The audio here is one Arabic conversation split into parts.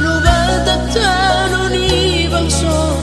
ثعلب تبتالني بغصون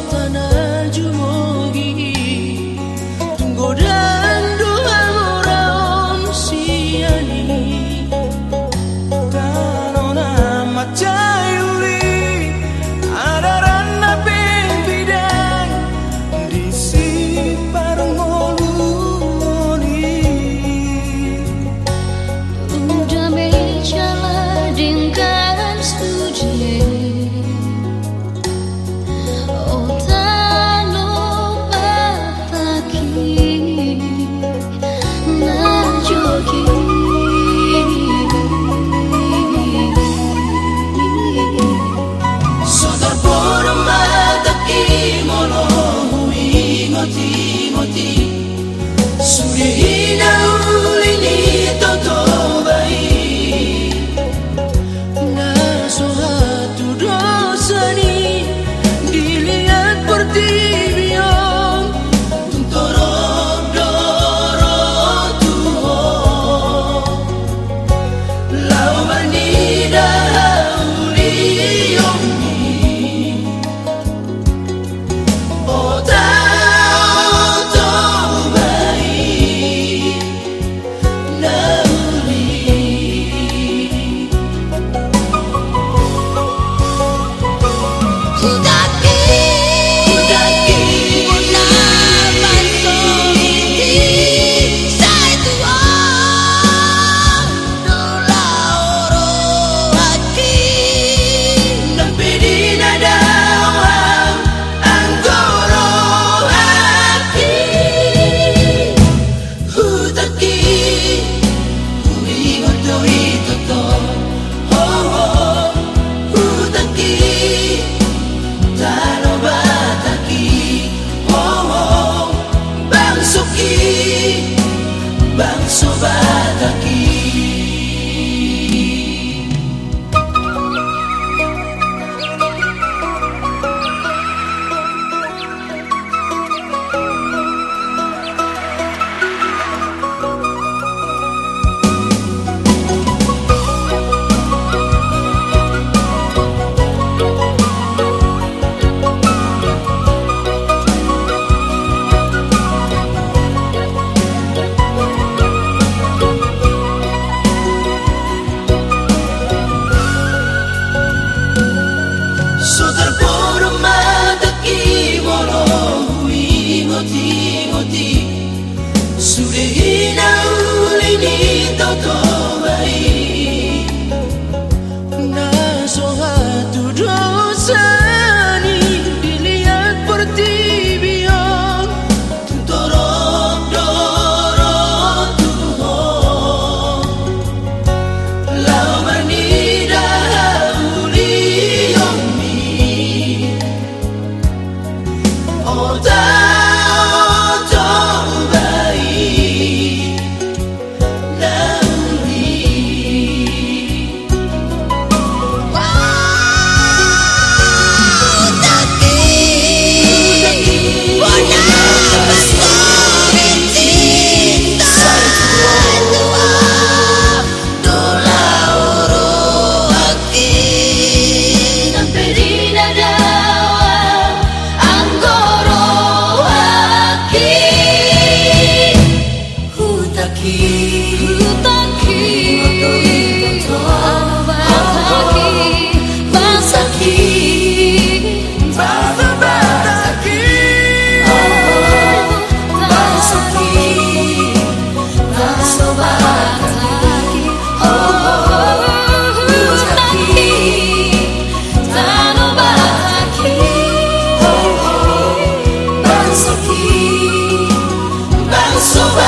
down. Super!